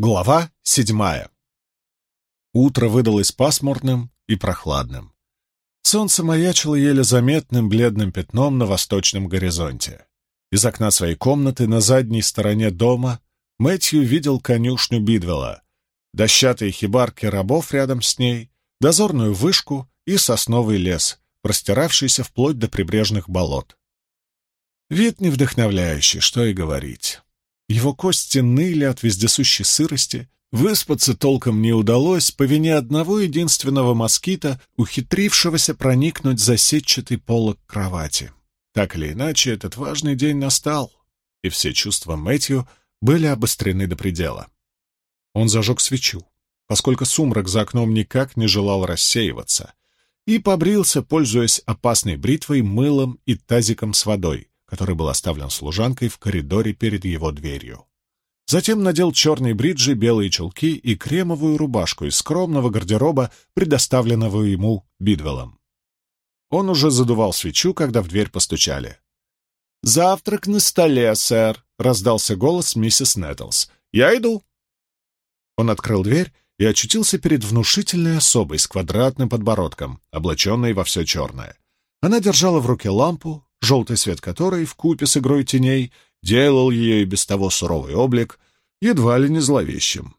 Глава седьмая. Утро выдалось пасмурным и прохладным. Солнце маячило еле заметным бледным пятном на восточном горизонте. Из окна своей комнаты на задней стороне дома Мэтью видел конюшню Бидвелла, дощатые хибарки рабов рядом с ней, дозорную вышку и сосновый лес, простиравшийся вплоть до прибрежных болот. Вид не вдохновляющий, что и говорить. Его кости ныли от вездесущей сырости, выспаться толком не удалось по вине одного единственного москита, ухитрившегося проникнуть за сетчатый полок кровати. Так или иначе, этот важный день настал, и все чувства Мэтью были обострены до предела. Он зажег свечу, поскольку сумрак за окном никак не желал рассеиваться, и побрился, пользуясь опасной бритвой, мылом и тазиком с водой, который был оставлен служанкой в коридоре перед его дверью. Затем надел черные бриджи, белые чулки и кремовую рубашку из скромного гардероба, предоставленного ему Бидвеллом. Он уже задувал свечу, когда в дверь постучали. «Завтрак на столе, сэр», — раздался голос миссис Нэттлс. «Я иду». Он открыл дверь и очутился перед внушительной особой с квадратным подбородком, облаченной во все черное. Она держала в руке лампу, желтый свет которой, вкупе с игрой теней, делал ее и без того суровый облик едва ли не зловещим.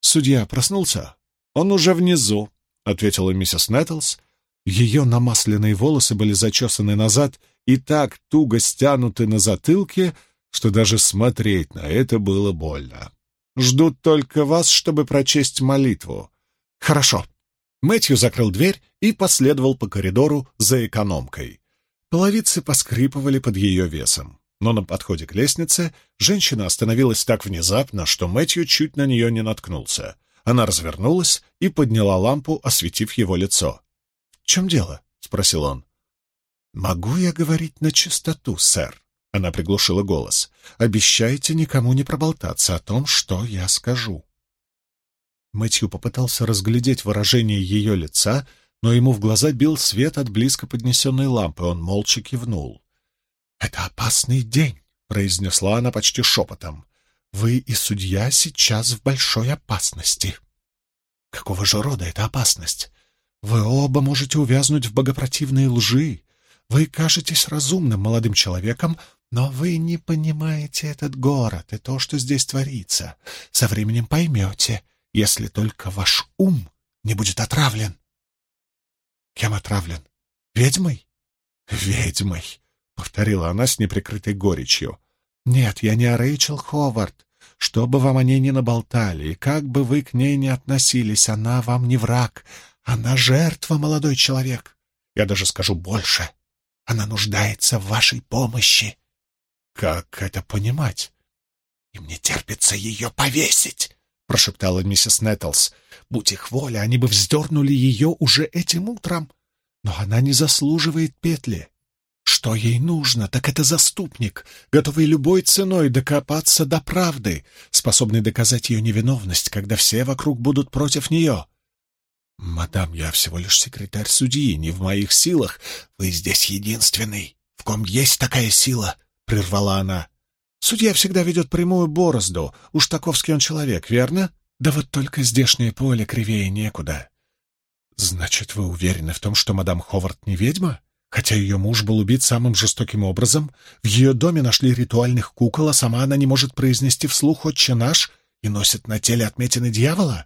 Судья проснулся. «Он уже внизу», — ответила миссис Нэттлс. Ее намасленные волосы были зачесаны назад и так туго стянуты на затылке, что даже смотреть на это было больно. «Ждут только вас, чтобы прочесть молитву». «Хорошо». Мэтью закрыл дверь и последовал по коридору за экономкой. Половицы поскрипывали под ее весом. Но на подходе к лестнице женщина остановилась так внезапно, что Мэтью чуть на нее не наткнулся. Она развернулась и подняла лампу, осветив его лицо. — В чем дело? — спросил он. — Могу я говорить на чистоту, сэр? Она приглушила голос. — Обещайте никому не проболтаться о том, что я скажу. Мэтью попытался разглядеть выражение ее лица, но ему в глаза бил свет от близко поднесенной лампы. Он молча кивнул. «Это опасный день», — произнесла она почти шепотом. «Вы и судья сейчас в большой опасности». «Какого же рода эта опасность? Вы оба можете увязнуть в богопротивной лжи. Вы кажетесь разумным молодым человеком, но вы не понимаете этот город и то, что здесь творится. Со временем поймете, если только ваш ум не будет отравлен. Кем отравлен? Ведьмой? Ведьмой, — повторила она с неприкрытой горечью. Нет, я не Рэйчел Ховард. Что бы вам о ней ни наболтали, и как бы вы к ней ни относились, она вам не враг. Она жертва, молодой человек. Я даже скажу больше. Она нуждается в вашей помощи. Как это понимать? И мне терпится ее повесить, — прошептала миссис Нэттлс. Будь их воля, они бы вздернули ее уже этим утром. Но она не заслуживает петли. Что ей нужно, так это заступник, готовый любой ценой докопаться до правды, способный доказать ее невиновность, когда все вокруг будут против нее. «Мадам, я всего лишь секретарь судьи, не в моих силах. Вы здесь единственный, в ком есть такая сила», — прервала она. «Судья всегда ведет прямую борозду. Уж таковский он человек, верно? Да вот только здешнее поле кривее некуда». «Значит, вы уверены в том, что мадам Ховард не ведьма?» Хотя ее муж был убит самым жестоким образом, в ее доме нашли ритуальных кукол, а сама она не может произнести вслух «Отче наш» и носит на теле отметины дьявола?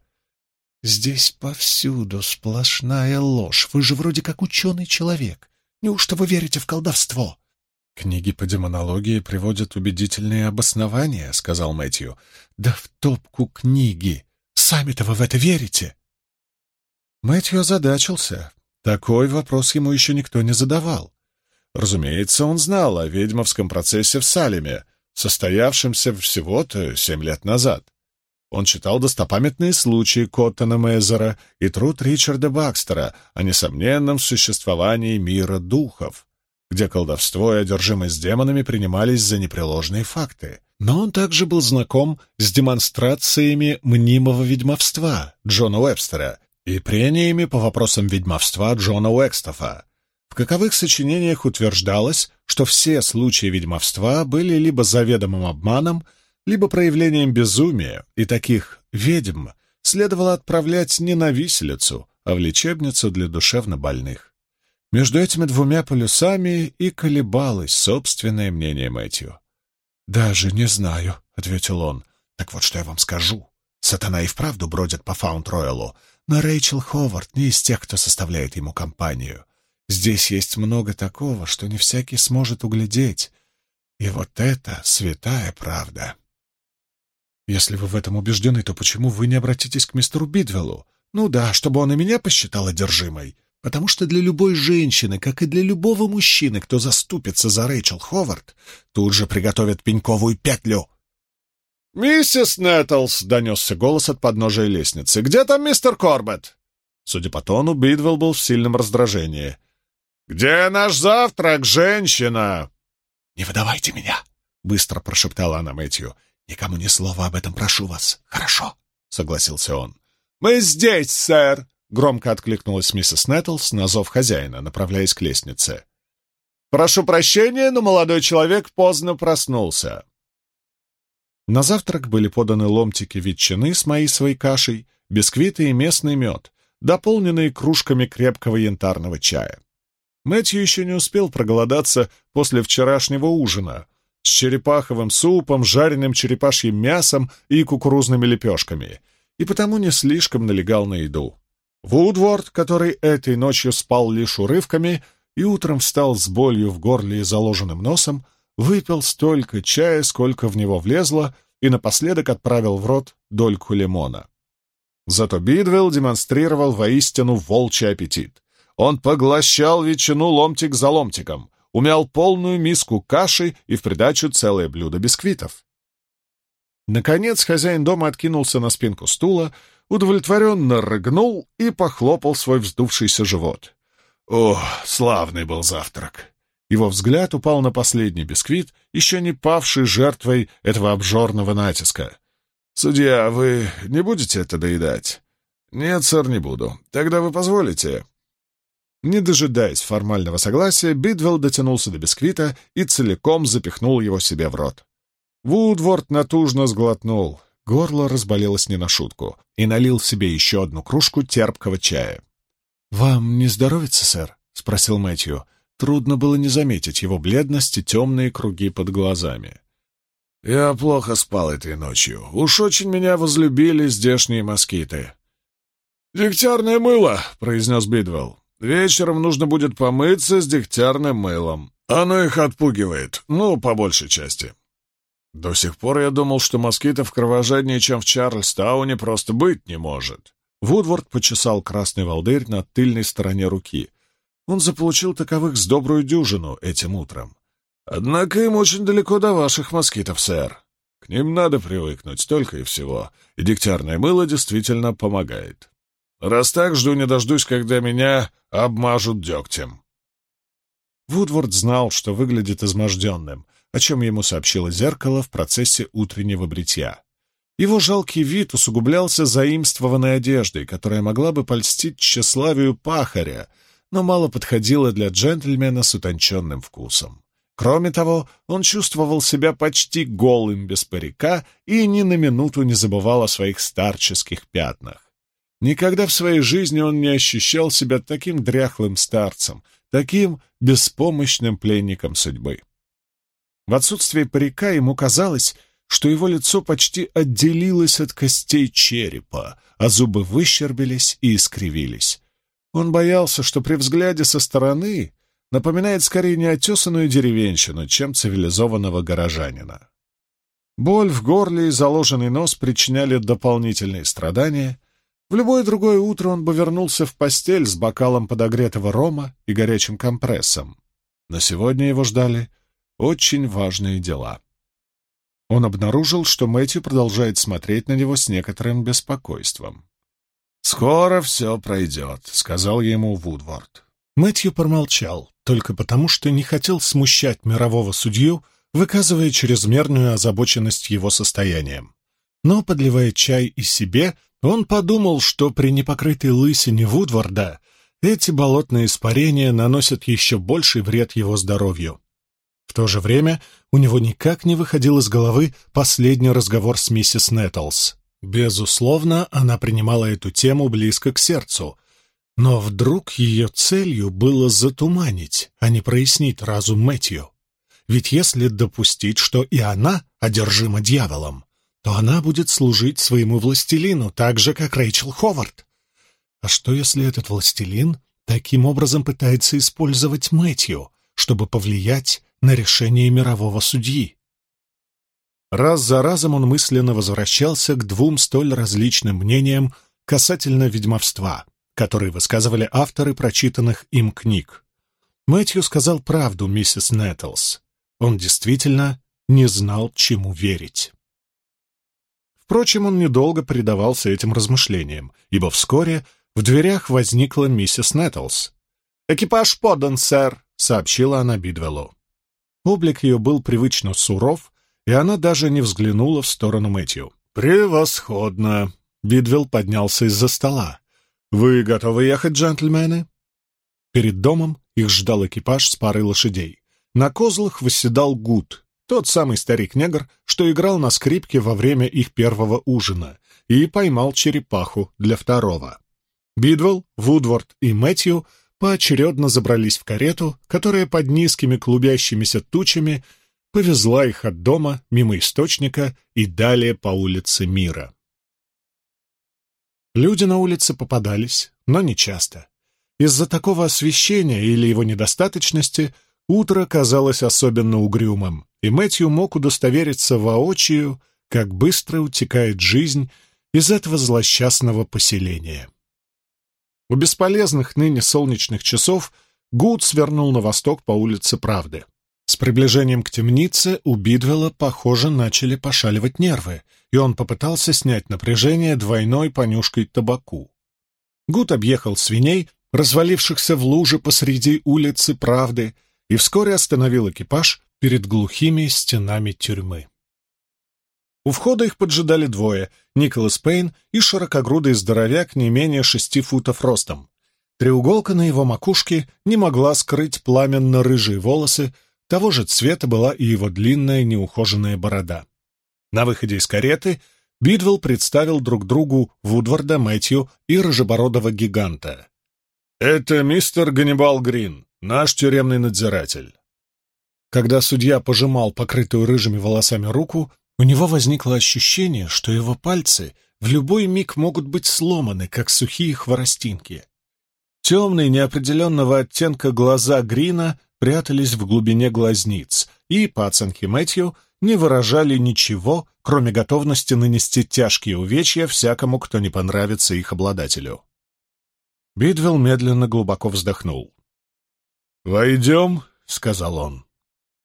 Здесь повсюду сплошная ложь. Вы же вроде как ученый человек. Неужто вы верите в колдовство? Книги по демонологии приводят убедительные обоснования, сказал Мэтью. Да в топку книги. Сами-то вы в это верите? Мэтью озадачился. Такой вопрос ему еще никто не задавал. Разумеется, он знал о ведьмовском процессе в Салеме, состоявшемся всего-то семь лет назад. Он читал достопамятные случаи Коттона Мезера и труд Ричарда Бакстера о несомненном существовании мира духов, где колдовство и одержимость демонами принимались за непреложные факты. Но он также был знаком с демонстрациями мнимого ведьмовства Джона Уэбстера и прениями по вопросам ведьмовства Джона Уэкстофа. В каковых сочинениях утверждалось, что все случаи ведьмовства были либо заведомым обманом, либо проявлением безумия, и таких ведьм следовало отправлять не на виселицу, а в лечебницу для душевнобольных. Между этими двумя полюсами и колебалось собственное мнение Мэтью. «Даже не знаю», — ответил он. «Так вот, что я вам скажу. Сатана и вправду бродит по Фаунд-Роялу, но Рэйчел Ховард не из тех, кто составляет ему компанию. Здесь есть много такого, что не всякий сможет углядеть. И вот это святая правда». «Если вы в этом убеждены, то почему вы не обратитесь к мистеру Бидвеллу? Ну да, чтобы он и меня посчитал одержимой. Потому что для любой женщины, как и для любого мужчины, кто заступится за Рэйчел Ховард, тут же приготовят пеньковую петлю. «Миссис Нэттлс!» — донесся голос от подножия лестницы. «Где там мистер Корбетт?» Судя по тону, Бидвелл был в сильном раздражении. «Где наш завтрак, женщина?» «Не выдавайте меня!» — быстро прошептала она Мэтью. «Никому ни слова об этом прошу вас. Хорошо?» — согласился он. «Мы здесь, сэр!» Громко откликнулась миссис Нэттлс на зов хозяина, направляясь к лестнице. «Прошу прощения, но молодой человек поздно проснулся». На завтрак были поданы ломтики ветчины с маисовой кашей, бисквиты и местный мед, дополненные кружками крепкого янтарного чая. Мэтью еще не успел проголодаться после вчерашнего ужина с черепаховым супом, жареным черепашьим мясом и кукурузными лепешками, и потому не слишком налегал на еду. Вудворд, который этой ночью спал лишь урывками и утром встал с болью в горле и заложенным носом, выпил столько чая, сколько в него влезло, и напоследок отправил в рот дольку лимона. Зато Бидвелл демонстрировал воистину волчий аппетит. Он поглощал ветчину ломтик за ломтиком, умял полную миску каши и в придачу целое блюдо бисквитов. Наконец хозяин дома откинулся на спинку стула, удовлетворенно рыгнул и похлопал свой вздувшийся живот. О, славный был завтрак! Его взгляд упал на последний бисквит, еще не павший жертвой этого обжорного натиска. «Судья, вы не будете это доедать?» «Нет, сэр, не буду. Тогда вы позволите?» Не дожидаясь формального согласия, Бидвелл дотянулся до бисквита и целиком запихнул его себе в рот. Вудворд натужно сглотнул. Горло разболелось не на шутку, и налил себе еще одну кружку терпкого чая. «Вам не здоровится, сэр?» — спросил Мэтью. Трудно было не заметить его бледность и темные круги под глазами. «Я плохо спал этой ночью. Уж очень меня возлюбили здешние москиты». «Дегтярное мыло!» — произнес Бидвелл. «Вечером нужно будет помыться с дегтярным мылом. Оно их отпугивает, ну, по большей части. До сих пор я думал, что москитов кровожаднее, чем в Чарльстауне, просто быть не может. Вудворд почесал красный волдырь на тыльной стороне руки. Он заполучил таковых с добрую дюжину этим утром. Однако им очень далеко до ваших москитов, сэр. К ним надо привыкнуть, только и всего. И дегтярное мыло действительно помогает. Раз так, жду не дождусь, когда меня обмажут дегтем. Вудворд знал, что выглядит изможденным — о чем ему сообщило зеркало в процессе утреннего бритья. Его жалкий вид усугублялся заимствованной одеждой, которая могла бы польстить тщеславию пахаря, но мало подходила для джентльмена с утонченным вкусом. Кроме того, он чувствовал себя почти голым без парика и ни на минуту не забывал о своих старческих пятнах. Никогда в своей жизни он не ощущал себя таким дряхлым старцем, таким беспомощным пленником судьбы. В отсутствие парика ему казалось, что его лицо почти отделилось от костей черепа, а зубы выщербились и искривились. Он боялся, что при взгляде со стороны напоминает скорее неотесанную деревенщину, чем цивилизованного горожанина. Боль в горле и заложенный нос причиняли дополнительные страдания. В любое другое утро он бы вернулся в постель с бокалом подогретого рома и горячим компрессом. Но сегодня его ждали очень важные дела. Он обнаружил, что Мэтью продолжает смотреть на него с некоторым беспокойством. «Скоро все пройдет», — сказал ему Вудворд. Мэтью промолчал, только потому что не хотел смущать мирового судью, выказывая чрезмерную озабоченность его состоянием. Но, подливая чай и себе, он подумал, что при непокрытой лысине Вудворда эти болотные испарения наносят еще больший вред его здоровью. В то же время у него никак не выходил из головы последний разговор с миссис Нэттлс. Безусловно, она принимала эту тему близко к сердцу, но вдруг ее целью было затуманить, а не прояснить разум Мэтью. Ведь если допустить, что и она одержима дьяволом, то она будет служить своему властелину, так же, как Рэйчел Ховард. А что, если этот властелин таким образом пытается использовать Мэтью, чтобы повлиять на решение мирового судьи? Раз за разом он мысленно возвращался к двум столь различным мнениям касательно ведьмовства, которые высказывали авторы прочитанных им книг. Мэтью сказал правду, миссис Нэттлс. Он действительно не знал, чему верить. Впрочем, он недолго предавался этим размышлениям, ибо вскоре в дверях возникла миссис Нэттлс. «Экипаж подан, сэр», — сообщила она Бидвеллу. Облик ее был привычно суров, и она даже не взглянула в сторону Мэтью. «Превосходно!» — Бидвелл поднялся из-за стола. «Вы готовы ехать, джентльмены?» Перед домом их ждал экипаж с парой лошадей. На козлах восседал Гуд, тот самый старик-негр, что играл на скрипке во время их первого ужина, и поймал черепаху для второго. Бидвелл, Вудворд и Мэтью поочередно забрались в карету, которая под низкими клубящимися тучами повезла их от дома мимо источника и далее по улице Мира. Люди на улице попадались, но не часто. Из-за такого освещения или его недостаточности утро казалось особенно угрюмым, и Мэтью мог удостовериться воочию, как быстро утекает жизнь из этого злосчастного поселения. У бесполезных ныне солнечных часов Гуд свернул на восток по улице Правды. С приближением к темнице у Бидвелла, похоже, начали пошаливать нервы, и он попытался снять напряжение двойной понюшкой табаку. Гуд объехал свиней, развалившихся в луже посреди улицы Правды, и вскоре остановил экипаж перед глухими стенами тюрьмы. У входа их поджидали двое — Николас Пейн и широкогрудый здоровяк не менее шести футов ростом. Треуголка на его макушке не могла скрыть пламенно-рыжие волосы, того же цвета была и его длинная неухоженная борода. На выходе из кареты Бидвелл представил друг другу Вудварда, Мэтью и рыжебородого гиганта. «Это мистер Ганнибал Грин, наш тюремный надзиратель». Когда судья пожимал покрытую рыжими волосами руку, у него возникло ощущение, что его пальцы в любой миг могут быть сломаны, как сухие хворостинки. Темные неопределенного оттенка глаза Грина прятались в глубине глазниц и, по оценке Мэтью, не выражали ничего, кроме готовности нанести тяжкие увечья всякому, кто не понравится их обладателю. Бидвелл медленно глубоко вздохнул. «Войдем», — сказал он.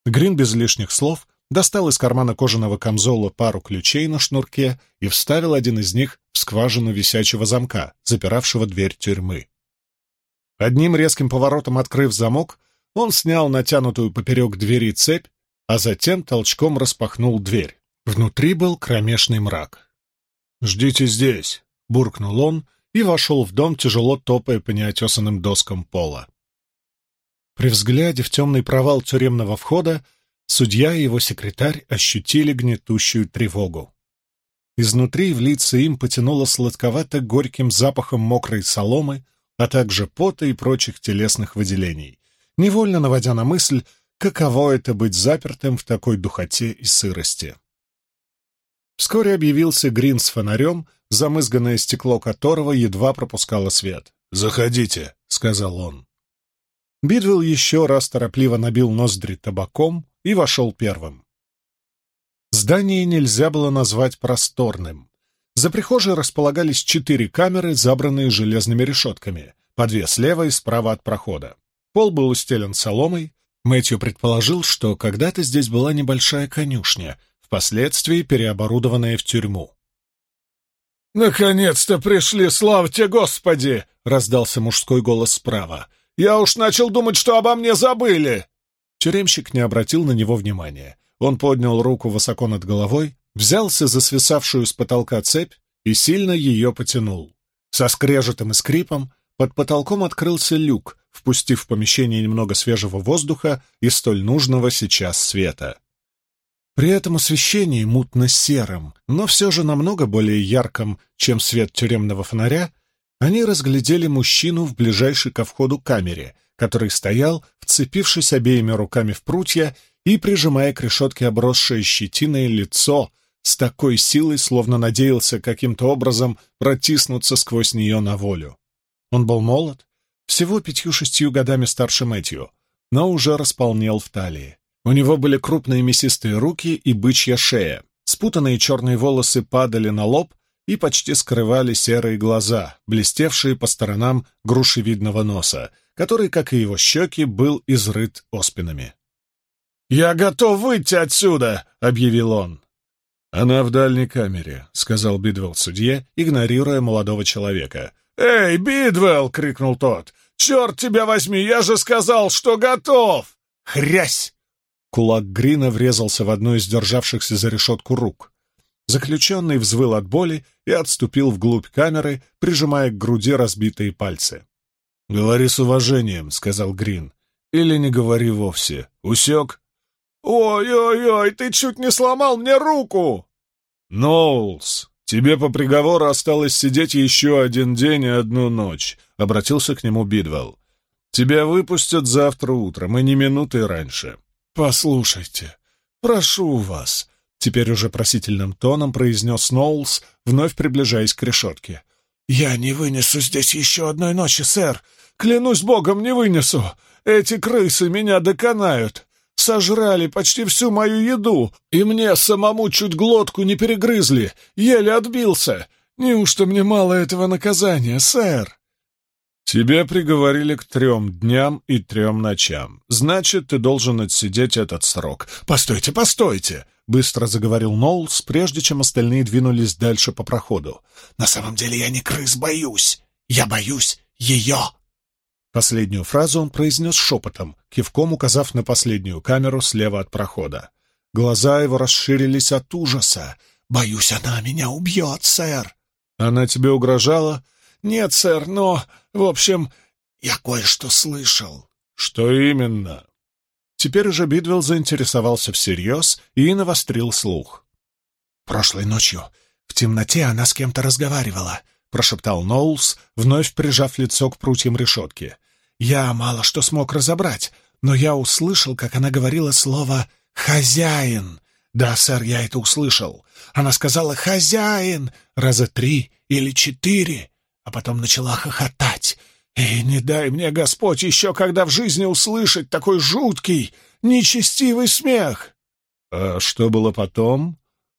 Грин без лишних слов достал из кармана кожаного камзола пару ключей на шнурке и вставил один из них в скважину висячего замка, запиравшего дверь тюрьмы. Одним резким поворотом открыв замок, он снял натянутую поперек двери цепь, а затем толчком распахнул дверь. Внутри был кромешный мрак. «Ждите здесь», — буркнул он и вошел в дом, тяжело топая по неотесанным доскам пола. При взгляде в темный провал тюремного входа судья и его секретарь ощутили гнетущую тревогу. Изнутри в лица им потянуло сладковато-горьким запахом мокрой соломы, а также пота и прочих телесных выделений невольно наводя на мысль, каково это быть запертым в такой духоте и сырости. Вскоре объявился Грин с фонарем, замызганное стекло которого едва пропускало свет. «Заходите», — сказал он. Бидвелл еще раз торопливо набил ноздри табаком и вошел первым. Здание нельзя было назвать просторным. За прихожей располагались четыре камеры, забранные железными решетками, по две слева и справа от прохода. Пол был устелен соломой. Мэтью предположил, что когда-то здесь была небольшая конюшня, впоследствии переоборудованная в тюрьму. «Наконец-то пришли, славьте Господи!» — раздался мужской голос справа. «Я уж начал думать, что обо мне забыли!» Тюремщик не обратил на него внимания. Он поднял руку высоко над головой, взялся за свисавшую с потолка цепь и сильно ее потянул. Со скрежетом и скрипом под потолком открылся люк, впустив в помещение немного свежего воздуха и столь нужного сейчас света. При этом освещении мутно-серым, но все же намного более ярком, чем свет тюремного фонаря, они разглядели мужчину в ближайшей ко входу камере, который стоял, вцепившись обеими руками в прутья и прижимая к решетке обросшее щетиной лицо с такой силой, словно надеялся каким-то образом протиснуться сквозь нее на волю. Он был молод, всего пятью-шестью годами старше Мэтью, но уже располнел в талии. У него были крупные мясистые руки и бычья шея. Спутанные черные волосы падали на лоб и почти скрывали серые глаза, блестевшие по сторонам грушевидного носа, который, как и его щеки, был изрыт оспинами. «Я готов выйти отсюда!» — объявил он. «Она в дальней камере», — сказал Бидвелл судье, игнорируя молодого человека. «Эй, Бидвелл!» — крикнул тот. «Черт тебя возьми, я же сказал, что готов!» «Хрясь!» Кулак Грина врезался в одну из державшихся за решетку рук. Заключенный взвыл от боли и отступил вглубь камеры, прижимая к груди разбитые пальцы. «Говори с уважением», — сказал Грин. «Или не говори вовсе. Усек?» «Ой-ой-ой, ты чуть не сломал мне руку!» «Ноулс, тебе по приговору осталось сидеть еще один день и одну ночь», — обратился к нему Бидвелл. «Тебя выпустят завтра утром, и не минуты раньше. «Послушайте, прошу вас», — теперь уже просительным тоном произнес Сноулс, вновь приближаясь к решетке. «Я не вынесу здесь еще одной ночи, сэр. Клянусь богом, не вынесу. Эти крысы меня доконают. Сожрали почти всю мою еду, и мне самому чуть глотку не перегрызли. Еле отбился. Неужто мне мало этого наказания, сэр?» «Тебе приговорили к трем дням и трем ночам. Значит, ты должен отсидеть этот срок». «Постойте, постойте!» — быстро заговорил Ноулс, прежде чем остальные двинулись дальше по проходу. «На самом деле я не крыс боюсь. Я боюсь ее!» Последнюю фразу он произнес шепотом, кивком указав на последнюю камеру слева от прохода. Глаза его расширились от ужаса. «Боюсь, она меня убьет, сэр!» «Она тебе угрожала?» «Нет, сэр, но, в общем, я кое-что слышал». «Что именно?» Теперь уже Бидвелл заинтересовался всерьез и навострил слух. «Прошлой ночью в темноте она с кем-то разговаривала», — прошептал Ноулс, вновь прижав лицо к прутьям решетки. «Я мало что смог разобрать, но я услышал, как она говорила слово «хозяин». Да, сэр, я это услышал. Она сказала «хозяин» раза три или четыре, а потом начала хохотать. И не дай мне, Господь, еще когда в жизни услышать такой жуткий, нечестивый смех. А что было потом?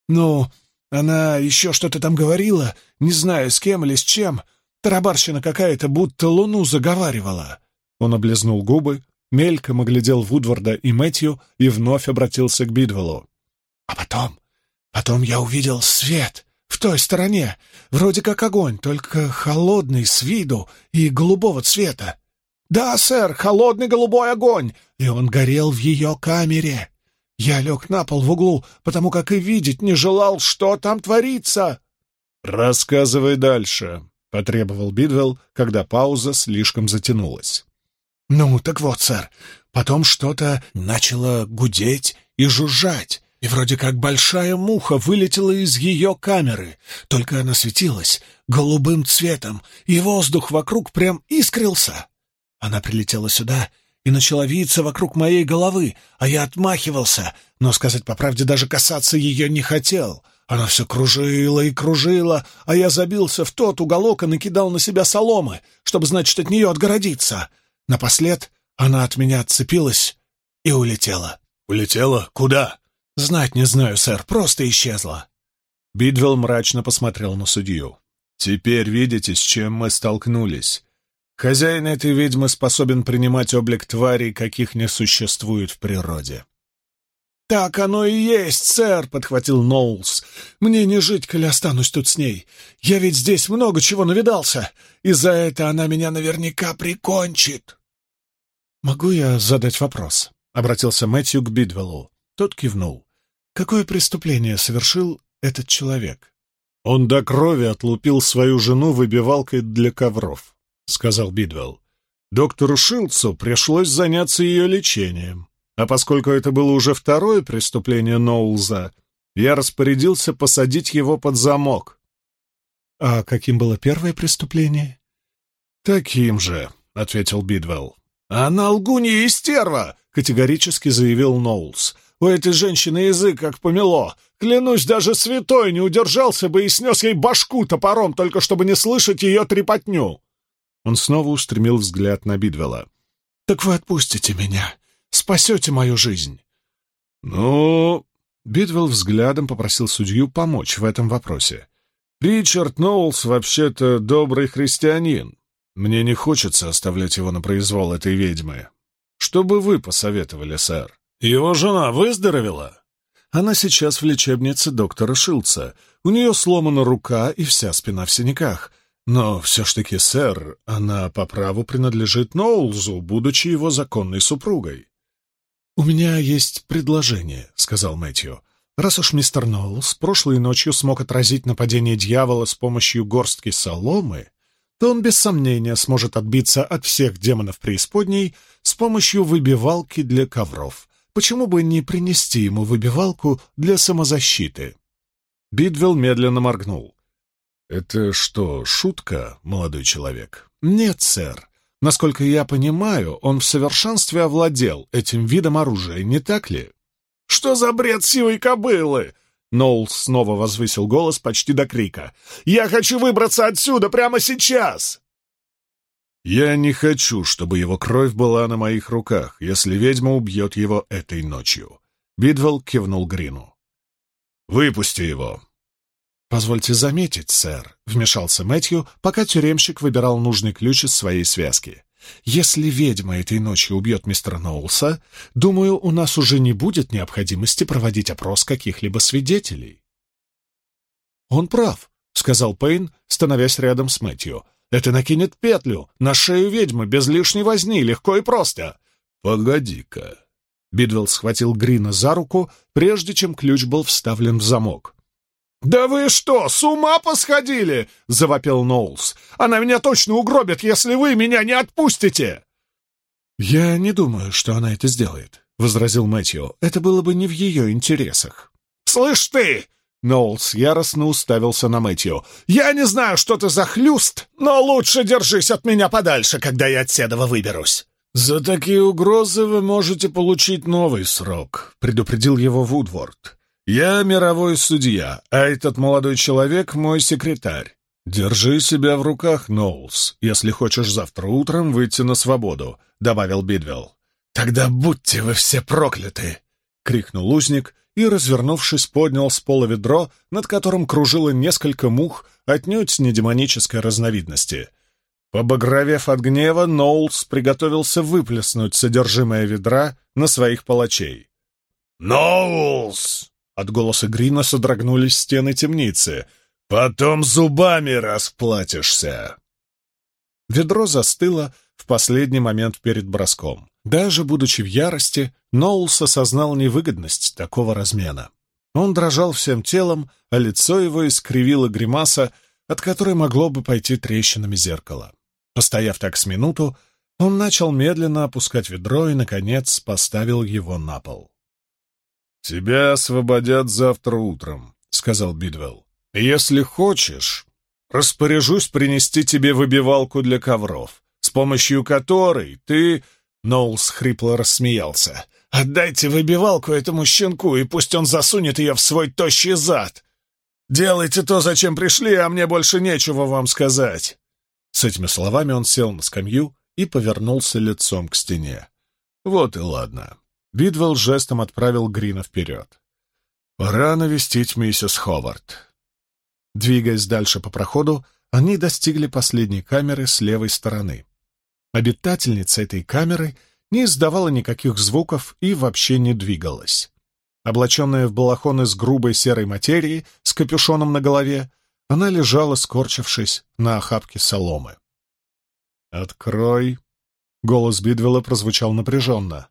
Ну, она еще что-то там говорила, не знаю, с кем или с чем. Тарабарщина какая-то, будто луну заговаривала. Он облизнул губы, мельком оглядел Вудварда и Мэтью и вновь обратился к Бидвеллу. А потом, потом я увидел свет, в той стороне. Вроде как огонь, только холодный с виду и голубого цвета. Да, сэр, холодный голубой огонь, и он горел в ее камере. Я лег на пол в углу, потому как и видеть не желал, что там творится. «Рассказывай дальше», — потребовал Бидвелл, когда пауза слишком затянулась. «Ну, так вот, сэр, потом что-то начало гудеть и жужжать, и вроде как большая муха вылетела из ее камеры, только она светилась голубым цветом, и воздух вокруг прям искрился. Она прилетела сюда и начала виться вокруг моей головы, а я отмахивался, но, сказать по правде, даже касаться ее не хотел. Она все кружила и кружила, а я забился в тот уголок и накидал на себя соломы, чтобы, значит, от нее отгородиться. Напослед она от меня отцепилась и улетела. «Улетела? Куда?» «Знать не знаю, сэр, просто исчезла». Бидвелл мрачно посмотрел на судью. «Теперь видите, с чем мы столкнулись. Хозяин этой ведьмы способен принимать облик тварей, каких не существует в природе». «Так оно и есть, сэр», — подхватил Ноулс. «Мне не жить, коли останусь тут с ней. Я ведь здесь много чего навидался, и за это она меня наверняка прикончит». «Могу я задать вопрос?» — обратился Мэтью к Бидвеллу. Тот кивнул. Какое преступление совершил этот человек? Он до крови отлупил свою жену выбивалкой для ковров, — сказал Бидвелл. Доктору Шилцу пришлось заняться ее лечением. А поскольку это было уже второе преступление Ноулза, я распорядился посадить его под замок. А каким было первое преступление? Таким же, — ответил Бидвелл. «Она лгунья и стерва!» — категорически заявил Ноулс. «У этой женщины язык как помело. Клянусь, даже святой не удержался бы и снес ей башку топором, только чтобы не слышать ее трепотню!» Он снова устремил взгляд на Бидвелла. «Так вы отпустите меня, спасете мою жизнь!» «Ну...» — Бидвелл взглядом попросил судью помочь в этом вопросе. «Ричард Ноулс вообще-то добрый христианин. Мне не хочется оставлять его на произвол этой ведьмы. Что бы вы посоветовали, сэр? Его жена выздоровела? Она сейчас в лечебнице доктора Шилца. У нее сломана рука и вся спина в синяках. Но все ж таки, сэр, она по праву принадлежит Ноулзу, будучи его законной супругой. «У меня есть предложение», — сказал Мэтью. «Раз уж мистер Ноулс прошлой ночью смог отразить нападение дьявола с помощью горстки соломы, то он без сомнения сможет отбиться от всех демонов преисподней с помощью выбивалки для ковров. Почему бы не принести ему выбивалку для самозащиты? Бидвелл медленно моргнул. «Это что, шутка, молодой человек?» «Нет, сэр. Насколько я понимаю, он в совершенстве овладел этим видом оружия, не так ли?» «Что за бред сивой кобылы?» Ноул снова возвысил голос почти до крика. «Я хочу выбраться отсюда прямо сейчас!» «Я не хочу, чтобы его кровь была на моих руках, если ведьма убьет его этой ночью», — Бидвелл кивнул Грину. «Выпусти его!» «Позвольте заметить, сэр», — вмешался Мэтью, пока тюремщик выбирал нужный ключ из своей связки. Если ведьма этой ночью убьет мистера Ноулса, думаю, у нас уже не будет необходимости проводить опрос каких-либо свидетелей. Он прав, — сказал Пейн, становясь рядом с Мэтью. Это накинет петлю на шею ведьмы без лишней возни, легко и просто. Погоди-ка. Бидвелл схватил Грина за руку, прежде чем ключ был вставлен в замок. «Да вы что, с ума посходили?» — завопил Ноулс. «Она меня точно угробит, если вы меня не отпустите!» «Я не думаю, что она это сделает», — возразил Мэтью. «Это было бы не в ее интересах». «Слышь ты!» — Ноулс яростно уставился на Мэтью. «Я не знаю, что ты за хлюст, но лучше держись от меня подальше, когда я от Седова выберусь». «За такие угрозы вы можете получить новый срок», — предупредил его Вудворд. «Я мировой судья, а этот молодой человек — мой секретарь. Держи себя в руках, Ноулс, если хочешь завтра утром выйти на свободу», — добавил Бидвелл. «Тогда будьте вы все прокляты!» — крикнул узник и, развернувшись, поднял с пола ведро, над которым кружило несколько мух, отнюдь не демонической разновидности. Побагровев от гнева, Ноулс приготовился выплеснуть содержимое ведра на своих палачей. «Ноулс!» От голоса Грина содрогнулись стены темницы. «Потом зубами расплатишься!» Ведро застыло в последний момент перед броском. Даже будучи в ярости, Ноулс осознал невыгодность такого размена. Он дрожал всем телом, а лицо его искривило гримаса, от которой могло бы пойти трещинами зеркало. Постояв так с минуту, он начал медленно опускать ведро и, наконец, поставил его на пол. «Тебя освободят завтра утром», — сказал Бидвелл. «Если хочешь, распоряжусь принести тебе выбивалку для ковров, с помощью которой ты...» Ноулс хрипло рассмеялся. «Отдайте выбивалку этому щенку, и пусть он засунет ее в свой тощий зад. Делайте то, зачем пришли, а мне больше нечего вам сказать». С этими словами он сел на скамью и повернулся лицом к стене. «Вот и ладно. Бидвелл жестом отправил Грина вперед. «Пора навестить миссис Ховард». Двигаясь дальше по проходу, они достигли последней камеры с левой стороны. Обитательница этой камеры не издавала никаких звуков и вообще не двигалась. Облаченная в балахон из грубой серой материи с капюшоном на голове, она лежала, скорчившись на охапке соломы. «Открой!» — голос Бидвелла прозвучал напряженно.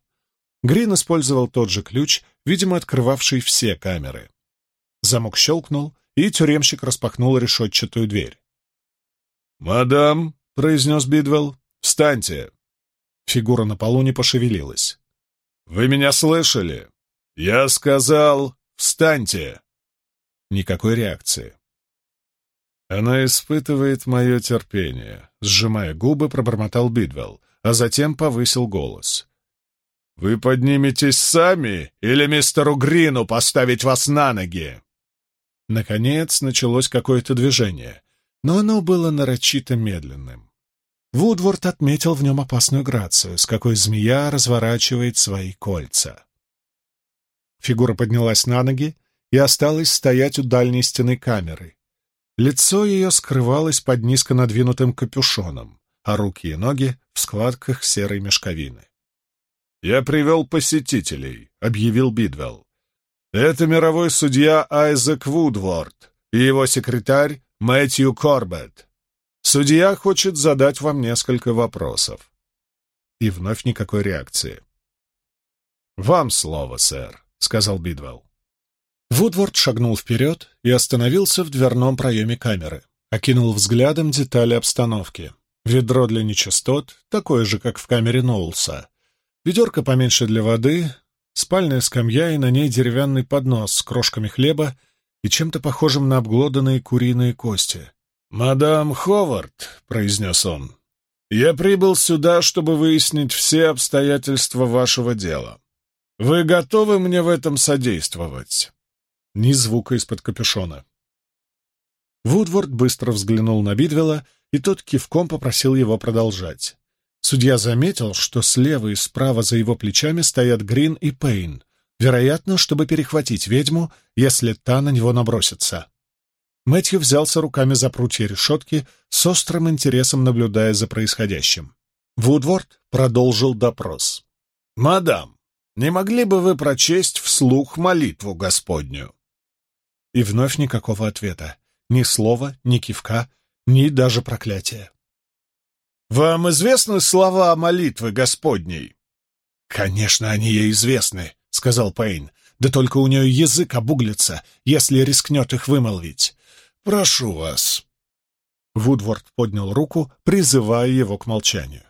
Грин использовал тот же ключ, видимо, открывавший все камеры. Замок щелкнул, и тюремщик распахнул решетчатую дверь. «Мадам», — произнес Бидвелл, — «встаньте». Фигура на полу не пошевелилась. Вы меня слышали? Я сказал, встаньте!» Никакой реакции. Она испытывает мое терпение. Сжимая губы, пробормотал Бидвелл, а затем повысил голос. «Вы подниметесь сами или мистеру Грину поставить вас на ноги?» Наконец началось какое-то движение, но оно было нарочито медленным. Вудворд отметил в нем опасную грацию, с какой змея разворачивает свои кольца. Фигура поднялась на ноги и осталась стоять у дальней стены камеры. Лицо ее скрывалось под низко надвинутым капюшоном, а руки и ноги в складках серой мешковины. «Я привел посетителей», — объявил Бидвелл. «Это мировой судья Айзек Вудворд и его секретарь Мэтью Корбетт. Судья хочет задать вам несколько вопросов». И вновь никакой реакции. «Вам слово, сэр», — сказал Бидвелл. Вудворд шагнул вперед и остановился в дверном проеме камеры. Окинул взглядом детали обстановки. Ведро для нечистот, такое же, как в камере Ноулса. Ведерко поменьше для воды, спальная скамья и на ней деревянный поднос с крошками хлеба и чем-то похожим на обглоданные куриные кости. «Мадам Ховард», — произнес он, — «я прибыл сюда, чтобы выяснить все обстоятельства вашего дела. Вы готовы мне в этом содействовать?» Ни звука из-под капюшона. Вудворд быстро взглянул на Бидвелла, и тот кивком попросил его продолжать. Судья заметил, что слева и справа за его плечами стоят Грин и Пейн, вероятно, чтобы перехватить ведьму, если та на него набросится. Мэтью взялся руками за прутья решетки, с острым интересом наблюдая за происходящим. Вудворд продолжил допрос. «Мадам, не могли бы вы прочесть вслух молитву Господню?» И вновь никакого ответа. Ни слова, ни кивка, ни даже проклятия. Вам известны слова молитвы Господней?» «Конечно, они ей известны», — сказал Пейн. «Да только у нее язык обуглится, если рискнет их вымолвить. Прошу вас». Вудворд поднял руку, призывая его к молчанию.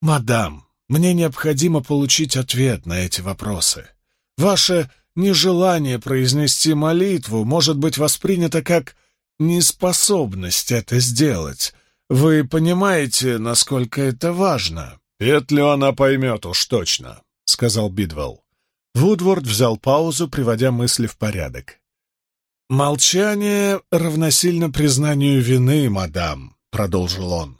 «Мадам, мне необходимо получить ответ на эти вопросы. Ваше нежелание произнести молитву может быть воспринято как неспособность это сделать, вы понимаете, насколько это важно?» «Петлю она поймет уж точно», — сказал Бидвелл. Вудворд взял паузу, приводя мысли в порядок. «Молчание равносильно признанию вины, мадам», — продолжил он.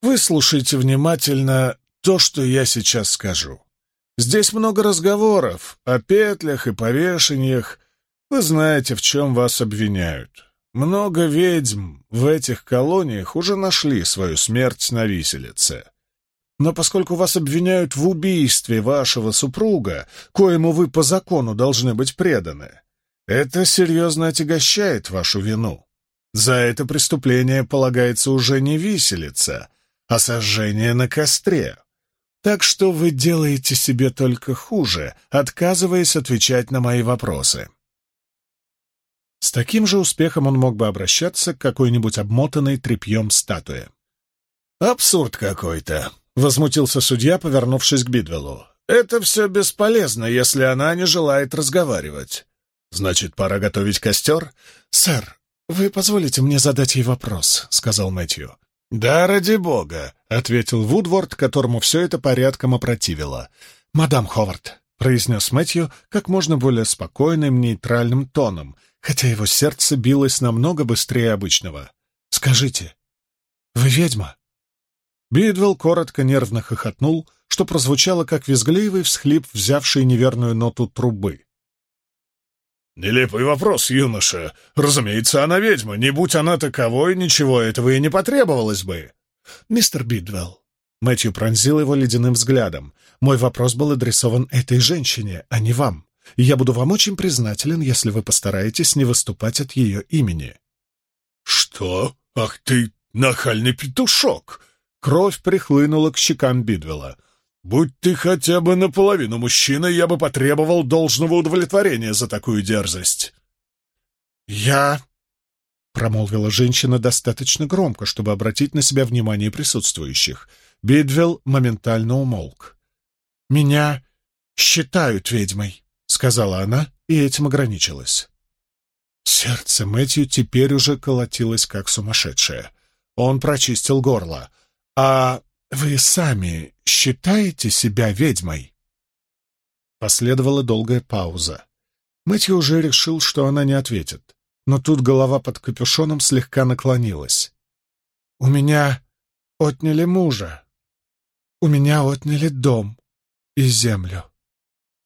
«Выслушайте внимательно то, что я сейчас скажу. Здесь много разговоров о петлях и повешениях. Вы знаете, в чем вас обвиняют. Много ведьм в этих колониях уже нашли свою смерть на виселице. Но поскольку вас обвиняют в убийстве вашего супруга, коему вы по закону должны быть преданы, это серьезно отягощает вашу вину. За это преступление полагается уже не виселица, а сожжение на костре. Так что вы делаете себе только хуже, отказываясь отвечать на мои вопросы. С таким же успехом он мог бы обращаться к какой-нибудь обмотанной тряпьем статуе. «Абсурд какой-то», — возмутился судья, повернувшись к Бидвеллу. «Это все бесполезно, если она не желает разговаривать. Значит, пора готовить костер?» «Сэр, вы позволите мне задать ей вопрос?» — сказал Мэтью. «Да, ради бога», — ответил Вудворд, которому все это порядком опротивило. «Мадам Ховард», — произнес Мэтью как можно более спокойным, нейтральным тоном — хотя его сердце билось намного быстрее обычного. «Скажите, вы ведьма?» Бидвелл коротко нервно хохотнул, что прозвучало как визгливый всхлип, взявший неверную ноту трубы. «Нелепый вопрос, юноша. Разумеется, она ведьма. Не будь она таковой, ничего этого и не потребовалось бы». «Мистер Бидвелл». Мэтью пронзил его ледяным взглядом. «Мой вопрос был адресован этой женщине, а не вам и я буду вам очень признателен, если вы постараетесь не выступать от ее имени». «Что? Ах ты, нахальный петушок!» Кровь прихлынула к щекам Бидвелла. «Будь ты хотя бы наполовину мужчина, я бы потребовал должного удовлетворения за такую дерзость». «Я...» — промолвила женщина достаточно громко, чтобы обратить на себя внимание присутствующих. Бидвелл моментально умолк. «Меня считают ведьмой», — сказала она, и этим ограничилась. Сердце Мэтью теперь уже колотилось как сумасшедшее. Он прочистил горло. «А вы сами считаете себя ведьмой?» Последовала долгая пауза. Мэтью уже решил, что она не ответит, но тут голова под капюшоном слегка наклонилась. «У меня отняли мужа. У меня отняли дом и землю».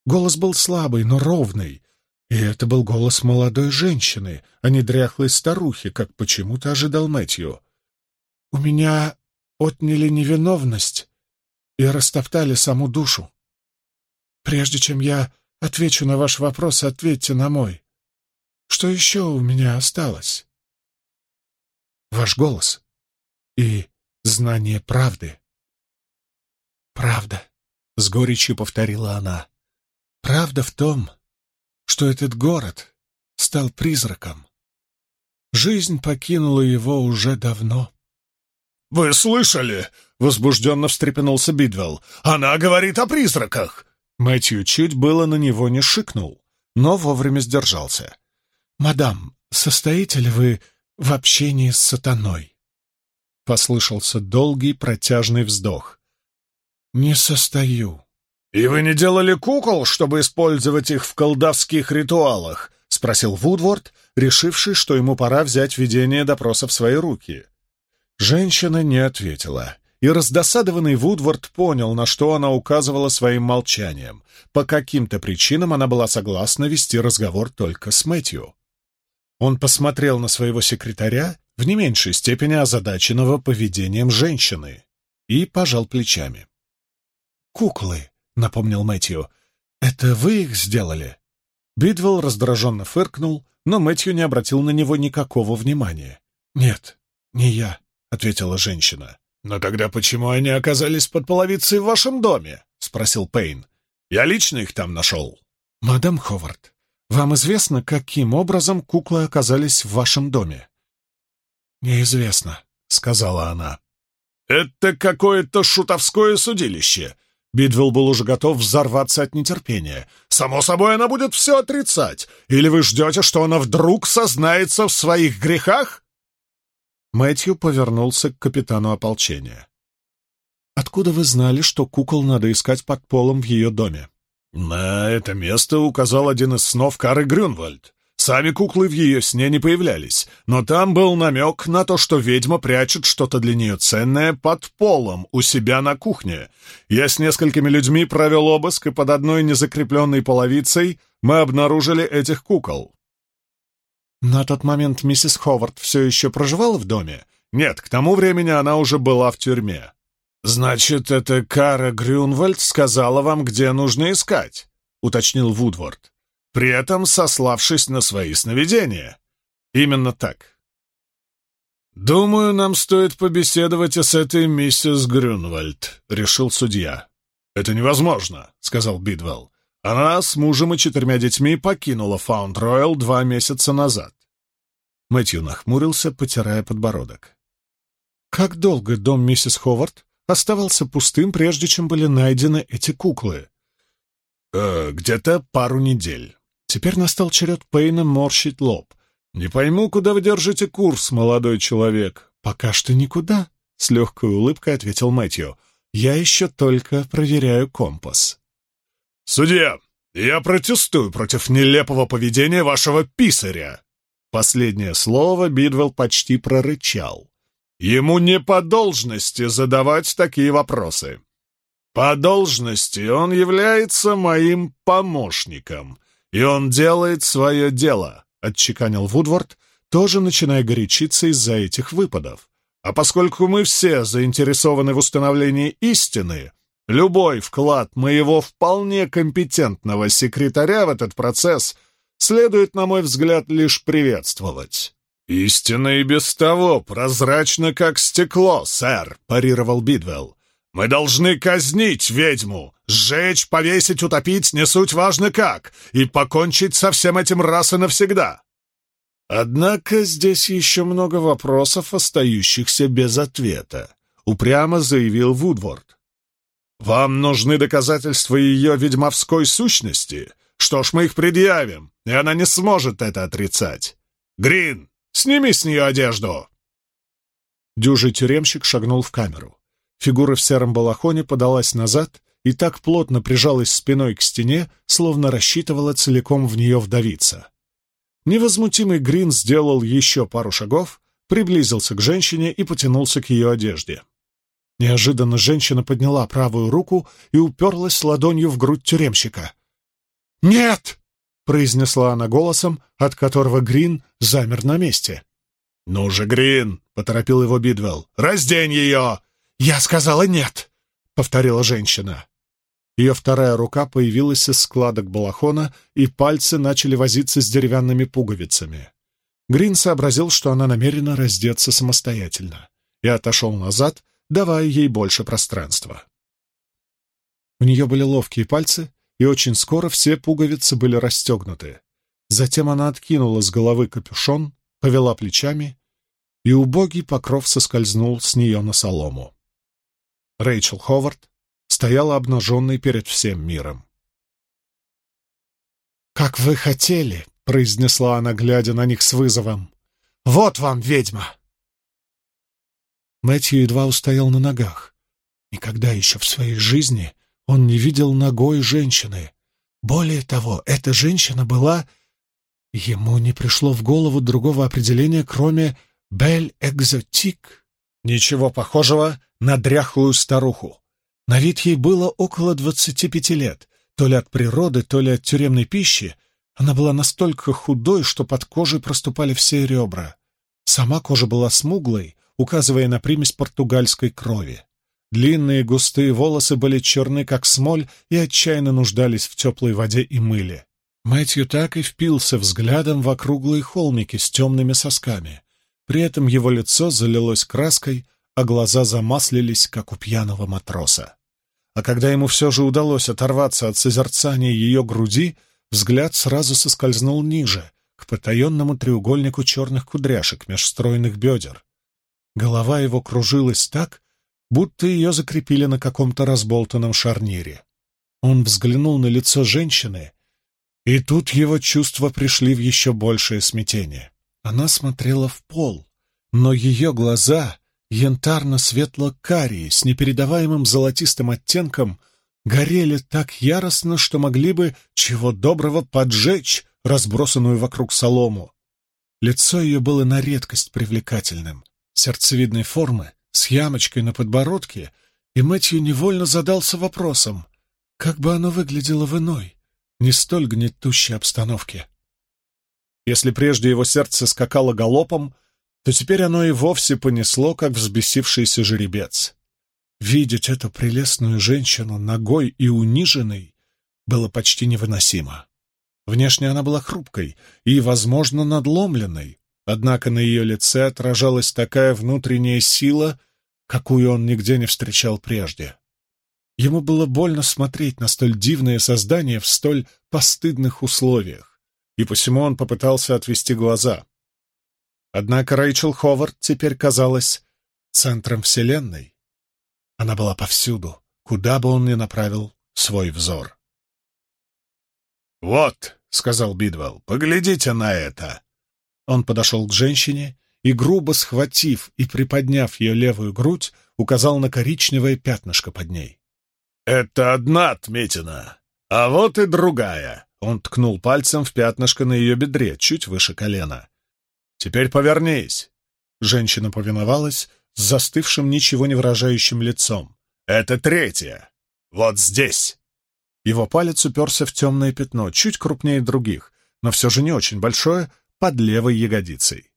Голос был слабый, но ровный, и это был голос молодой женщины, а не дряхлой старухи, как почему-то ожидал Мэтью. «У меня отняли невиновность и растоптали саму душу. Прежде чем я отвечу на ваш вопрос, ответьте на мой. Что еще у меня осталось?» «Ваш голос и знание правды». «Правда», — с горечью повторила она. «Правда в том, что этот город стал призраком. Жизнь покинула его уже давно. «Вы слышали?» — возбужденно встрепенулся Бидвелл. «Она говорит о призраках!» Мэтью чуть было на него не шикнул, но вовремя сдержался. «Мадам, состоите ли вы в общении с сатаной?» Послышался долгий протяжный вздох. «Не состою», «И вы не делали кукол, чтобы использовать их в колдовских ритуалах?» — спросил Вудворд, решивший, что ему пора взять ведение допроса в свои руки. Женщина не ответила, и раздосадованный Вудворд понял, на что она указывала своим молчанием. По каким-то причинам она была согласна вести разговор только с Мэтью. Он посмотрел на своего секретаря, в не меньшей степени озадаченного поведением женщины, и пожал плечами. «Куклы», напомнил Мэтью. «Это вы их сделали?» Бидвелл раздраженно фыркнул, но Мэтью не обратил на него никакого внимания. «Нет, не я», — ответила женщина. «Но тогда почему они оказались под половицей в вашем доме?» — спросил Пейн. «Я лично их там нашел». «Мадам Ховард, вам известно, каким образом куклы оказались в вашем доме?» «Неизвестно», — сказала она. «Это какое-то шутовское судилище. Бидвелл был уже готов взорваться от нетерпения. «Само собой, она будет все отрицать. Или вы ждете, что она вдруг сознается в своих грехах?» Мэтью повернулся к капитану ополчения. «Откуда вы знали, что кукол надо искать под полом в ее доме?» «На это место указал один из снов Кары Грюнвальд. Сами куклы в ее сне не появлялись, но там был намек на то, что ведьма прячет что-то для нее ценное под полом у себя на кухне. Я с несколькими людьми провел обыск, и под одной незакрепленной половицей мы обнаружили этих кукол. На тот момент миссис Ховард все еще проживала в доме? Нет, к тому времени она уже была в тюрьме. «Значит, это Кара Грюнвальд сказала вам, где нужно искать?» — уточнил Вудворд при этом сославшись на свои сновидения. Именно так. «Думаю, нам стоит побеседовать с этой миссис Грюнвальд», — решил судья. «Это невозможно», — сказал Бидвелл. «Она с мужем и четырьмя детьми покинула Фаунд-Ройл два месяца назад». Мэтью нахмурился, потирая подбородок. «Как долго дом миссис Ховард оставался пустым, прежде чем были найдены эти куклы?» «Э, «Где-то пару недель». Теперь настал черед Пейна морщить лоб. «Не пойму, куда вы держите курс, молодой человек?» «Пока что никуда», — с легкой улыбкой ответил Мэтью. «Я еще только проверяю компас». «Судья, я протестую против нелепого поведения вашего писаря!» Последнее слово Бидвелл почти прорычал. «Ему не по должности задавать такие вопросы. По должности он является моим помощником, «И он делает свое дело», — отчеканил Вудворд, тоже начиная горячиться из-за этих выпадов. «А поскольку мы все заинтересованы в установлении истины, любой вклад моего вполне компетентного секретаря в этот процесс следует, на мой взгляд, лишь приветствовать». «Истина и без того прозрачна, как стекло, сэр», — парировал Бидвелл. Мы должны казнить ведьму, сжечь, повесить, утопить, не суть важно как, и покончить со всем этим раз и навсегда. Однако здесь еще много вопросов, остающихся без ответа, упрямо заявил Вудворд. Вам нужны доказательства ее ведьмовской сущности? Что ж, мы их предъявим, и она не сможет это отрицать. Грин, сними с нее одежду!» Дюжий тюремщик шагнул в камеру. Фигура в сером балахоне подалась назад и так плотно прижалась спиной к стене, словно рассчитывала целиком в нее вдавиться. Невозмутимый Грин сделал еще пару шагов, приблизился к женщине и потянулся к ее одежде. Неожиданно женщина подняла правую руку и уперлась ладонью в грудь тюремщика. «Нет!» — произнесла она голосом, от которого Грин замер на месте. «Ну же, Грин!» — поторопил его Бидвелл. «Раздень ее!» «Я сказала нет!» — повторила женщина. Ее вторая рука появилась из складок балахона, и пальцы начали возиться с деревянными пуговицами. Грин сообразил, что она намерена раздеться самостоятельно, и отошел назад, давая ей больше пространства. У нее были ловкие пальцы, и очень скоро все пуговицы были расстегнуты. Затем она откинула с головы капюшон, повела плечами, и убогий покров соскользнул с нее на солому. Рэйчел Ховард стояла обнаженной перед всем миром. «Как вы хотели!» — произнесла она, глядя на них с вызовом. «Вот вам ведьма!» Мэтью едва устоял на ногах. Никогда еще в своей жизни он не видел ногой женщины. Более того, эта женщина была... Ему не пришло в голову другого определения, кроме «бель экзотик». Ничего похожего на дряхлую старуху. На вид ей было около двадцати пяти лет. То ли от природы, то ли от тюремной пищи. Она была настолько худой, что под кожей проступали все ребра. Сама кожа была смуглой, указывая на примесь португальской крови. Длинные густые волосы были черны, как смоль, и отчаянно нуждались в теплой воде и мыле. Мэтью так и впился взглядом в округлые холмики с темными сосками. При этом его лицо залилось краской, а глаза замаслились, как у пьяного матроса. А когда ему все же удалось оторваться от созерцания ее груди, взгляд сразу соскользнул ниже, к потаенному треугольнику черных кудряшек меж стройных бедер. Голова его кружилась так, будто ее закрепили на каком-то разболтанном шарнире. Он взглянул на лицо женщины, и тут его чувства пришли в еще большее смятение. Она смотрела в пол, но ее глаза, янтарно-светло-карие, с непередаваемым золотистым оттенком, горели так яростно, что могли бы, чего доброго, поджечь разбросанную вокруг солому. Лицо ее было на редкость привлекательным, сердцевидной формы, с ямочкой на подбородке, и Мэтью невольно задался вопросом, как бы оно выглядело в иной, не столь гнетущей обстановке. Если прежде его сердце скакало галопом, то теперь оно и вовсе понесло, как взбесившийся жеребец. Видеть эту прелестную женщину ногой и униженной было почти невыносимо. Внешне она была хрупкой и, возможно, надломленной, Однако на ее лице отражалась такая внутренняя сила, какую он нигде не встречал прежде. Ему было больно смотреть на столь дивное создание в столь постыдных условиях, и посему он попытался отвести глаза. Однако Рэйчел Ховард теперь казалась центром Вселенной. Она была повсюду, куда бы он ни направил свой взор. «Вот», — сказал Бидвелл, — «поглядите на это!» Он подошел к женщине и, грубо схватив и приподняв ее левую грудь, указал на коричневое пятнышко под ней. «Это одна отметина, а вот и другая!» Он ткнул пальцем в пятнышко на ее бедре, чуть выше колена. «Теперь повернись!» Женщина повиновалась с застывшим, ничего не выражающим лицом. «Это третья! Вот здесь!» Его палец уперся в темное пятно, чуть крупнее других, но все же не очень большое, под левой ягодицей.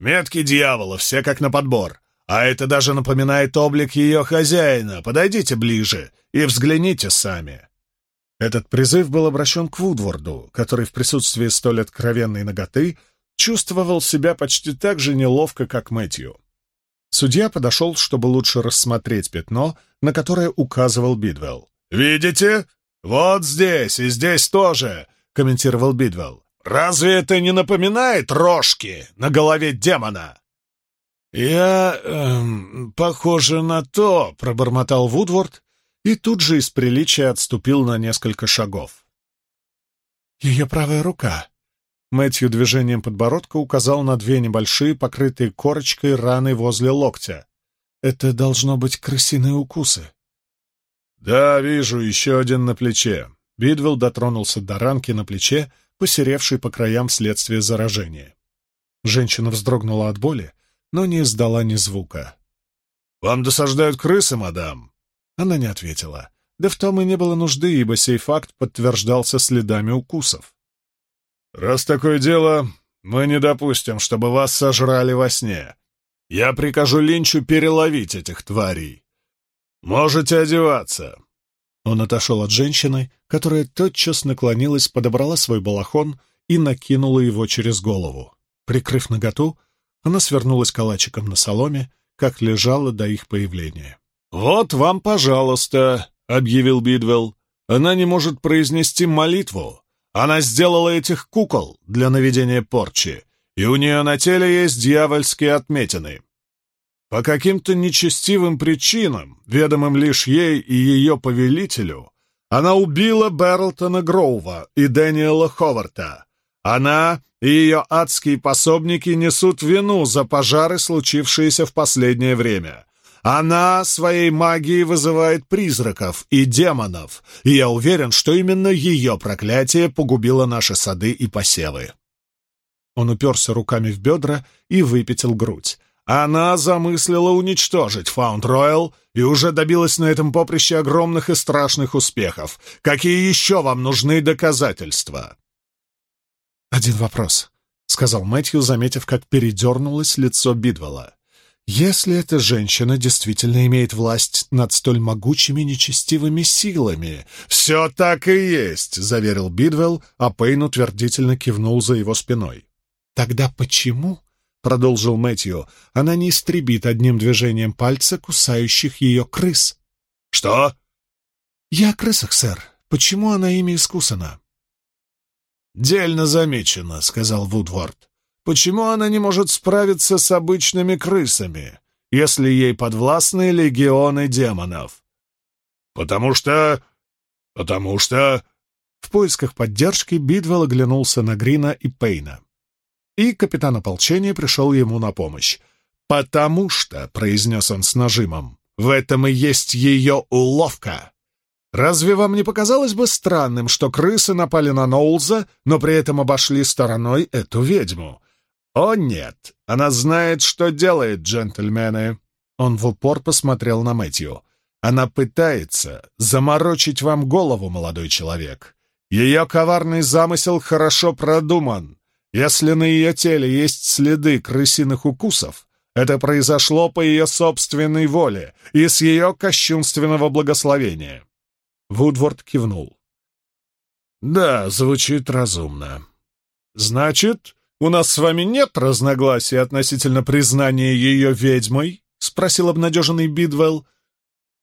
«Метки дьявола, все как на подбор. А это даже напоминает облик ее хозяина. Подойдите ближе и взгляните сами». Этот призыв был обращен к Вудворду, который в присутствии столь откровенной ноготы чувствовал себя почти так же неловко, как Мэтью. Судья подошел, чтобы лучше рассмотреть пятно, на которое указывал Бидвелл. «Видите? Вот здесь и здесь тоже», — комментировал Бидвелл. Разве это не напоминает рожки на голове демона?» «Я... Эм, похоже на то», — пробормотал Вудворд и тут же из приличия отступил на несколько шагов. «Ее правая рука», Мэтью движением подбородка указал на две небольшие, покрытые корочкой раны возле локтя. «Это должно быть крысиные укусы». «Да, вижу, еще один на плече». Бидвелл дотронулся до ранки на плече, посеревшей по краям вследствие заражения. Женщина вздрогнула от боли, но не издала ни звука. «Вам досаждают крысы, мадам?» Она не ответила. Да в том и не было нужды, ибо сей факт подтверждался следами укусов. «Раз такое дело, мы не допустим, чтобы вас сожрали во сне. Я прикажу Линчу переловить этих тварей. Можете одеваться». Он отошел от женщины, которая тотчас наклонилась, подобрала свой балахон и накинула его через голову. Прикрыв наготу, она свернулась калачиком на соломе, как лежала до их появления. «Вот вам, пожалуйста», — объявил Бидвелл. «Она не может произнести молитву. Она сделала этих кукол для наведения порчи, и у нее на теле есть дьявольские отметины. По каким-то нечестивым причинам, ведомым лишь ей и ее повелителю, она убила Берлтона Гроува и Дэниела Ховарта. Она и ее адские пособники несут вину за пожары, случившиеся в последнее время. Она своей магией вызывает призраков и демонов, и я уверен, что именно ее проклятие погубило наши сады и посевы. Он уперся руками в бедра и выпятил грудь. Она замыслила уничтожить Фаунд-Ройл и уже добилась на этом поприще огромных и страшных успехов. Какие еще вам нужны доказательства? «Один вопрос», — сказал Мэтью, заметив, как передернулось лицо Бидвелла. «Если эта женщина действительно имеет власть над столь могучими нечестивыми силами...» «Все так и есть», — заверил Бидвелл, а Пейн утвердительно кивнул за его спиной. «Тогда почему?» — продолжил Мэтью. «Она не истребит одним движением пальца кусающих ее крыс». «Что?» «Я о крысах, сэр. Почему она ими искусана?» «Дельно замечено», — сказал Вудворд. «Почему она не может справиться с обычными крысами, если ей подвластны легионы демонов?» «Потому что... потому что...» В поисках поддержки Бидвелл оглянулся на Грина и Пейна. И капитан ополчения пришел ему на помощь. «Потому что», — произнес он с нажимом, — «в этом и есть ее уловка». Разве вам не показалось бы странным, что крысы напали на Ноулза, но при этом обошли стороной эту ведьму? О нет, она знает, что делает, джентльмены. Он в упор посмотрел на Мэтью. Она пытается заморочить вам голову, молодой человек. Ее коварный замысел хорошо продуман. Если на ее теле есть следы крысиных укусов, это произошло по ее собственной воле и с ее кощунственного благословения. Вудворд кивнул. «Да, звучит разумно. Значит, у нас с вами нет разногласий относительно признания ее ведьмой?» — спросил обнадеженный Бидвелл.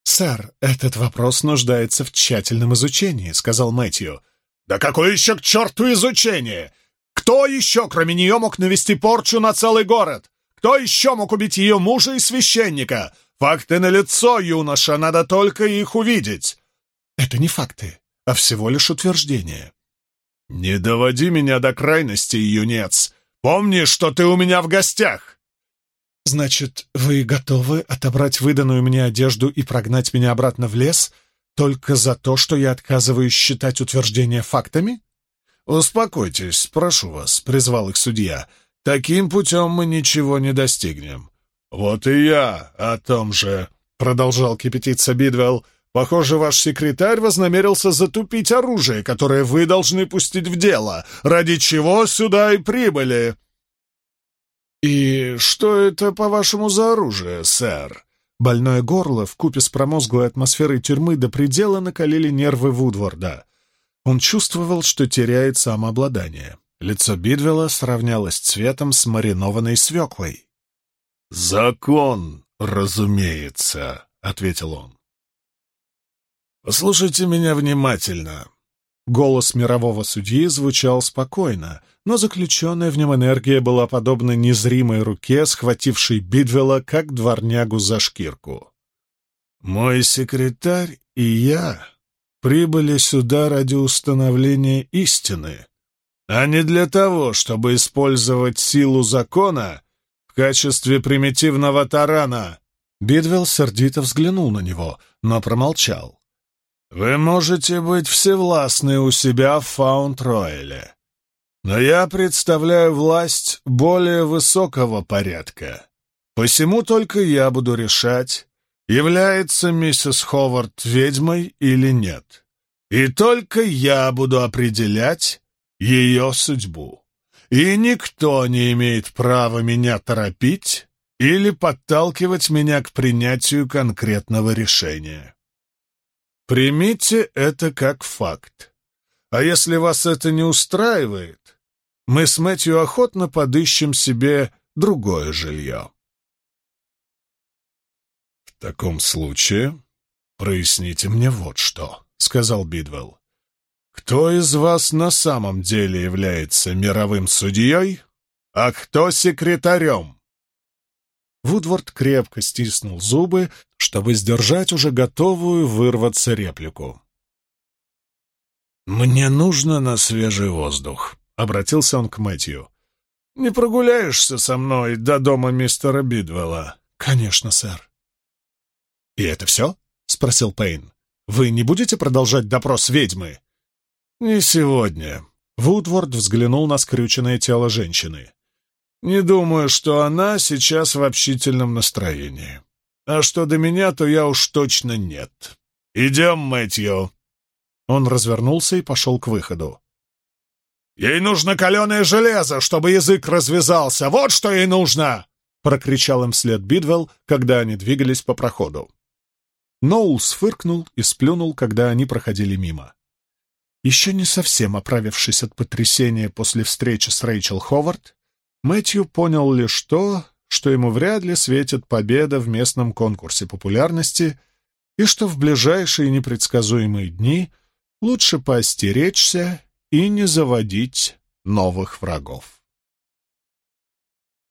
«Сэр, этот вопрос нуждается в тщательном изучении», — сказал Мэтью. «Да какое еще к черту изучение? Кто еще, кроме нее, мог навести порчу на целый город? Кто еще мог убить ее мужа и священника? Факты налицо, юноша, надо только их увидеть. Это не факты, а всего лишь утверждения. «Не доводи меня до крайности, юнец! Помни, что ты у меня в гостях!» «Значит, вы готовы отобрать выданную мне одежду и прогнать меня обратно в лес только за то, что я отказываюсь считать утверждения фактами?» «Успокойтесь, прошу вас», — призвал их судья. «Таким путем мы ничего не достигнем». «Вот и я о том же», — продолжал кипятиться Бидвелл. Похоже, ваш секретарь вознамерился затупить оружие, которое вы должны пустить в дело, ради чего сюда и прибыли. И что это, по-вашему, за оружие, сэр? Больное горло в купе с промозглой атмосферой тюрьмы до предела накалили нервы Вудворда. Он чувствовал, что теряет самообладание. Лицо Бидвелла сравнялось цветом с маринованной свеклой. «Закон, разумеется», — ответил он. «Послушайте меня внимательно». Голос мирового судьи звучал спокойно, но заключенная в нем энергия была подобна незримой руке, схватившей Бидвелла, как дворнягу за шкирку. «Мой секретарь и я прибыли сюда ради установления истины, а не для того, чтобы использовать силу закона в качестве примитивного тарана». Бидвелл сердито взглянул на него, но промолчал. «Вы можете быть всевластны у себя в Фаунд-Ройле, но я представляю власть более высокого порядка. Посему только я буду решать, является миссис Ховард ведьмой или нет. И только я буду определять ее судьбу. И никто не имеет права меня торопить или подталкивать меня к принятию конкретного решения. Примите это как факт. А если вас это не устраивает, мы с Мэтью охотно подыщем себе другое жилье. «В таком случае проясните мне вот что», — сказал Бидвелл. «Кто из вас на самом деле является мировым судьей, а кто секретарем?» Вудворд крепко стиснул зубы, чтобы сдержать уже готовую вырваться реплику. «Мне нужно на свежий воздух», — обратился он к Мэтью. «Не прогуляешься со мной до дома мистера Бидвелла?» «Конечно, сэр». «И это все?» — спросил Пейн. «Вы не будете продолжать допрос ведьмы?» «Не сегодня». Вудворд взглянул на скрюченное тело женщины. Не думаю, что она сейчас в общительном настроении. А что до меня, то я уж точно нет. Идем, Мэтью!» Он развернулся и пошел к выходу. «Ей нужно каленое железо, чтобы язык развязался! Вот что ей нужно!» — прокричал им вслед Бидвелл, когда они двигались по проходу. Ноулс фыркнул и сплюнул, когда они проходили мимо. Еще не совсем оправившись от потрясения после встречи с Рэйчел Ховард, Мэтью понял лишь то, что ему вряд ли светит победа в местном конкурсе популярности и что в ближайшие непредсказуемые дни лучше поостеречься и не заводить новых врагов.